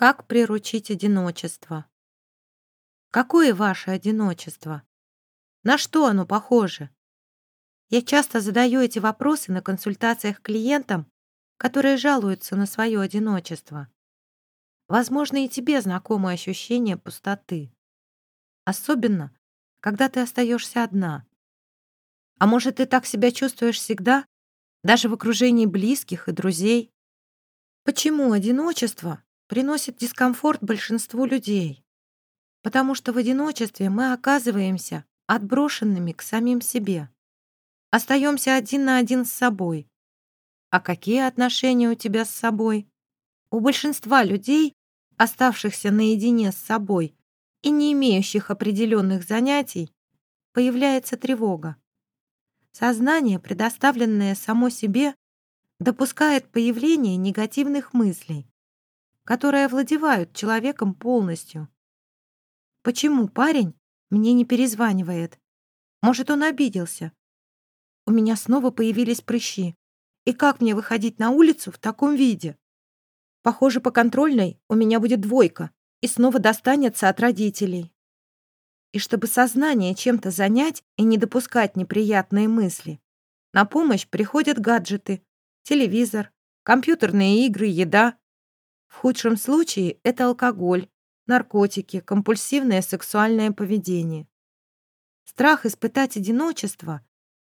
Как приручить одиночество? Какое ваше одиночество? На что оно похоже? Я часто задаю эти вопросы на консультациях клиентам, которые жалуются на свое одиночество. Возможно, и тебе знакомо ощущение пустоты. Особенно, когда ты остаешься одна. А может, ты так себя чувствуешь всегда, даже в окружении близких и друзей? Почему одиночество приносит дискомфорт большинству людей, потому что в одиночестве мы оказываемся отброшенными к самим себе. Остаемся один на один с собой. А какие отношения у тебя с собой? У большинства людей, оставшихся наедине с собой и не имеющих определенных занятий, появляется тревога. Сознание, предоставленное само себе, допускает появление негативных мыслей, которые овладевают человеком полностью. Почему парень мне не перезванивает? Может, он обиделся? У меня снова появились прыщи. И как мне выходить на улицу в таком виде? Похоже, по контрольной у меня будет двойка и снова достанется от родителей. И чтобы сознание чем-то занять и не допускать неприятные мысли, на помощь приходят гаджеты, телевизор, компьютерные игры, еда, в худшем случае это алкоголь, наркотики, компульсивное сексуальное поведение. Страх испытать одиночество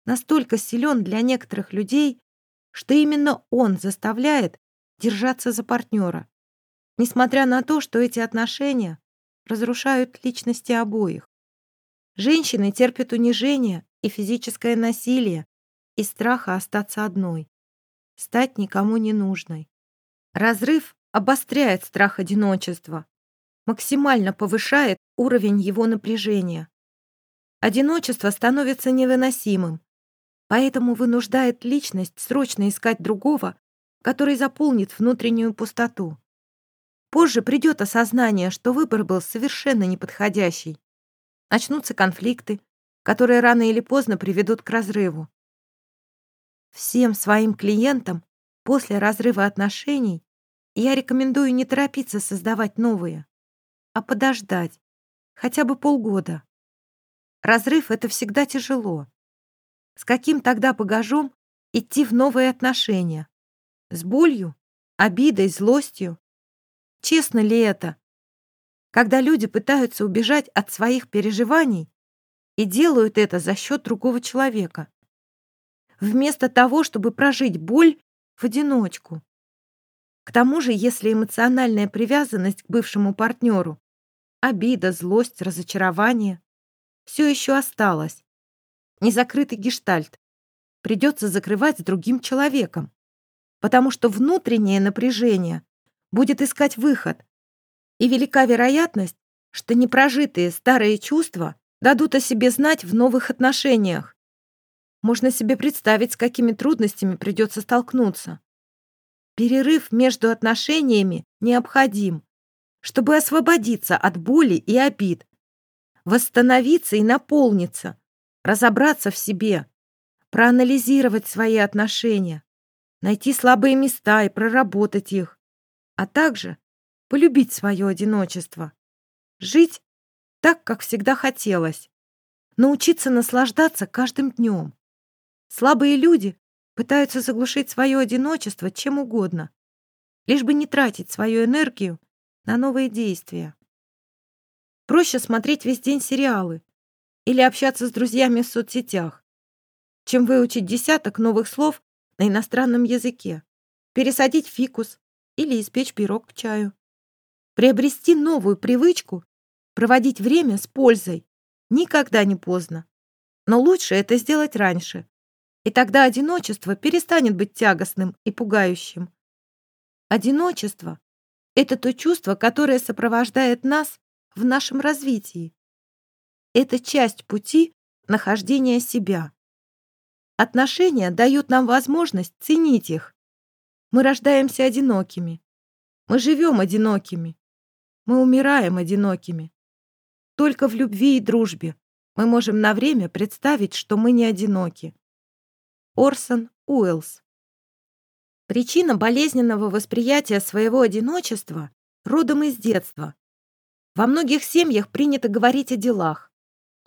настолько силен для некоторых людей, что именно он заставляет держаться за партнера, несмотря на то, что эти отношения разрушают личности обоих. Женщины терпят унижение и физическое насилие из страха остаться одной, стать никому не нужной. Разрыв обостряет страх одиночества, максимально повышает уровень его напряжения. Одиночество становится невыносимым, поэтому вынуждает личность срочно искать другого, который заполнит внутреннюю пустоту. Позже придет осознание, что выбор был совершенно неподходящий. Начнутся конфликты, которые рано или поздно приведут к разрыву. Всем своим клиентам после разрыва отношений я рекомендую не торопиться создавать новые, а подождать хотя бы полгода. Разрыв — это всегда тяжело. С каким тогда багажом идти в новые отношения? С болью, обидой, злостью? Честно ли это? Когда люди пытаются убежать от своих переживаний и делают это за счет другого человека, вместо того, чтобы прожить боль в одиночку. К тому же, если эмоциональная привязанность к бывшему партнеру, обида, злость, разочарование все еще осталось, незакрытый гештальт, придется закрывать с другим человеком, потому что внутреннее напряжение будет искать выход, и велика вероятность, что непрожитые старые чувства дадут о себе знать в новых отношениях. Можно себе представить, с какими трудностями придется столкнуться. Перерыв между отношениями необходим, чтобы освободиться от боли и обид, восстановиться и наполниться, разобраться в себе, проанализировать свои отношения, найти слабые места и проработать их, а также полюбить свое одиночество, жить так, как всегда хотелось, научиться наслаждаться каждым днем. Слабые люди пытаются заглушить свое одиночество чем угодно, лишь бы не тратить свою энергию на новые действия. Проще смотреть весь день сериалы или общаться с друзьями в соцсетях, чем выучить десяток новых слов на иностранном языке, пересадить фикус или испечь пирог к чаю. Приобрести новую привычку, проводить время с пользой никогда не поздно. Но лучше это сделать раньше, и тогда одиночество перестанет быть тягостным и пугающим. Одиночество — это то чувство, которое сопровождает нас в нашем развитии. Это часть пути нахождения себя. Отношения дают нам возможность ценить их. Мы рождаемся одинокими. Мы живем одинокими. Мы умираем одинокими. Только в любви и дружбе мы можем на время представить, что мы не одиноки. Орсон Уэллс. Причина болезненного восприятия своего одиночества родом из детства. Во многих семьях принято говорить о делах,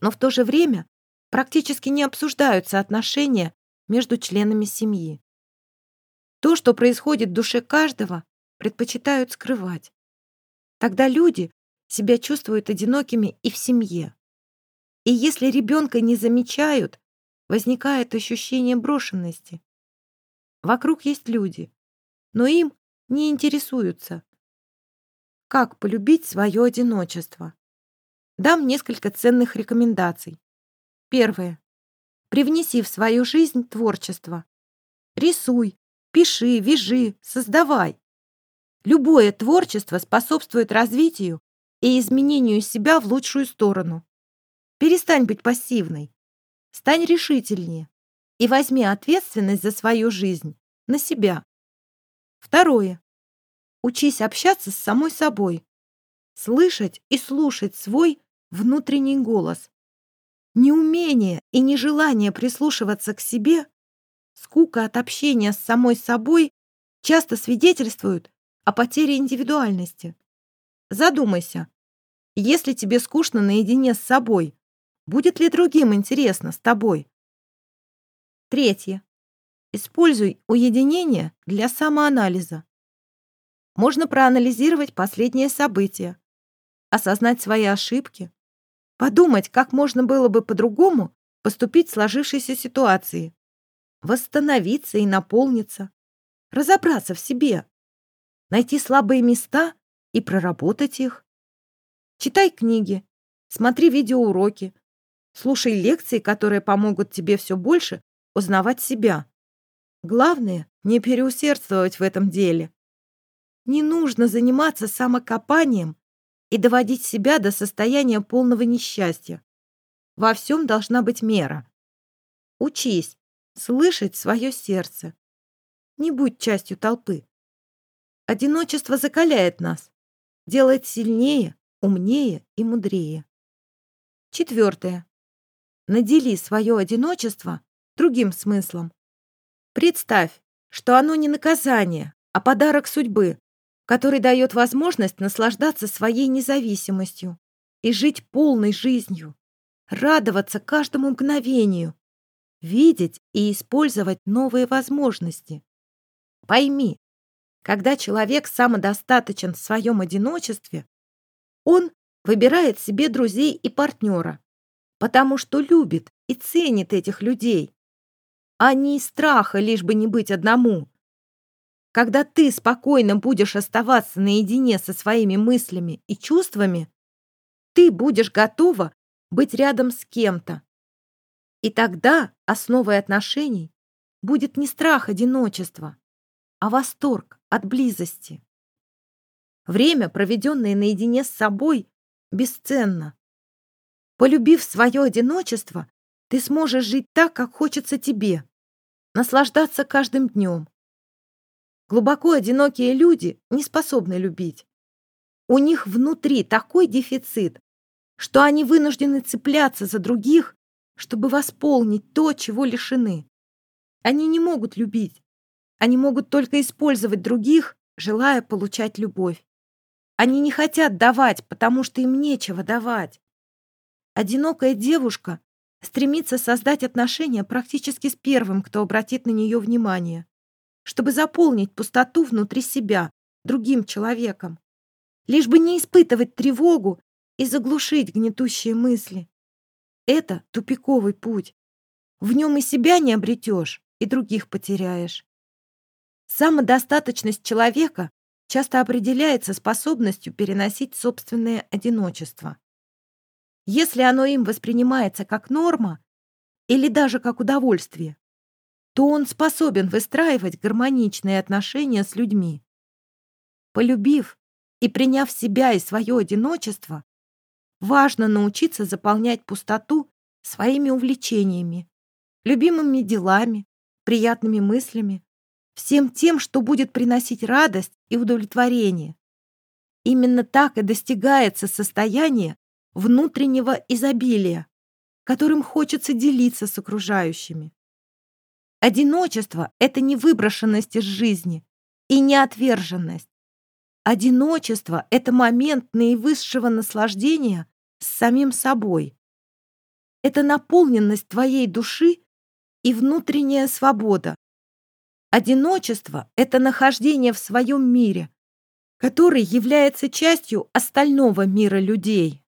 но в то же время практически не обсуждаются отношения между членами семьи. То, что происходит в душе каждого, предпочитают скрывать. Тогда люди себя чувствуют одинокими и в семье. И если ребенка не замечают, возникает ощущение брошенности. Вокруг есть люди, но им не интересуются. Как полюбить свое одиночество? Дам несколько ценных рекомендаций. Первое. Привнеси в свою жизнь творчество. Рисуй, пиши, вяжи, создавай. Любое творчество способствует развитию и изменению себя в лучшую сторону. Перестань быть пассивной. Стань решительнее и возьми ответственность за свою жизнь на себя. Второе. Учись общаться с самой собой. Слышать и слушать свой внутренний голос. Неумение и нежелание прислушиваться к себе, скука от общения с самой собой часто свидетельствуют о потере индивидуальности. Задумайся, если тебе скучно наедине с собой, будет ли другим интересно с тобой? Третье. Используй уединение для самоанализа. Можно проанализировать последние события, осознать свои ошибки, подумать, как можно было бы по-другому поступить в сложившейся ситуации, восстановиться и наполниться, разобраться в себе, найти слабые места и проработать их. Читай книги, смотри видеоуроки, слушай лекции, которые помогут тебе все больше узнавать себя. Главное, не переусердствовать в этом деле. Не нужно заниматься самокопанием и доводить себя до состояния полного несчастья. Во всем должна быть мера. Учись слышать свое сердце. Не будь частью толпы. Одиночество закаляет нас, делает сильнее, умнее и мудрее. Четвертое. Надели свое одиночество другим смыслом. Представь, что оно не наказание, а подарок судьбы, который дает возможность наслаждаться своей независимостью и жить полной жизнью, радоваться каждому мгновению, видеть и использовать новые возможности. Пойми, когда человек самодостаточен в своем одиночестве, он выбирает себе друзей и партнера, потому что любит и ценит этих людей, а не из страха, лишь бы не быть одному. Когда ты спокойно будешь оставаться наедине со своими мыслями и чувствами, ты будешь готова быть рядом с кем-то. И тогда основой отношений будет не страх одиночества, а восторг от близости. Время, проведенное наедине с собой, бесценно. Полюбив свое одиночество, ты сможешь жить так, как хочется тебе, наслаждаться каждым днем. Глубоко одинокие люди не способны любить. У них внутри такой дефицит, что они вынуждены цепляться за других, чтобы восполнить то, чего лишены. Они не могут любить. Они могут только использовать других, желая получать любовь. Они не хотят давать, потому что им нечего давать. Одинокая девушка стремится создать отношения практически с первым, кто обратит на нее внимание, чтобы заполнить пустоту внутри себя другим человеком, лишь бы не испытывать тревогу и заглушить гнетущие мысли. Это тупиковый путь. В нем и себя не обретешь, и других потеряешь. Самодостаточность человека часто определяется способностью переносить собственное одиночество. Если оно им воспринимается как норма или даже как удовольствие, то он способен выстраивать гармоничные отношения с людьми. Полюбив и приняв себя и свое одиночество, важно научиться заполнять пустоту своими увлечениями, любимыми делами, приятными мыслями, всем тем, что будет приносить радость и удовлетворение. Именно так и достигается состояние внутреннего изобилия, которым хочется делиться с окружающими. Одиночество — это не выброшенность из жизни и не отверженность. Одиночество — это момент наивысшего наслаждения с самим собой. Это наполненность твоей души и внутренняя свобода. Одиночество — это нахождение в своем мире, который является частью остального мира людей.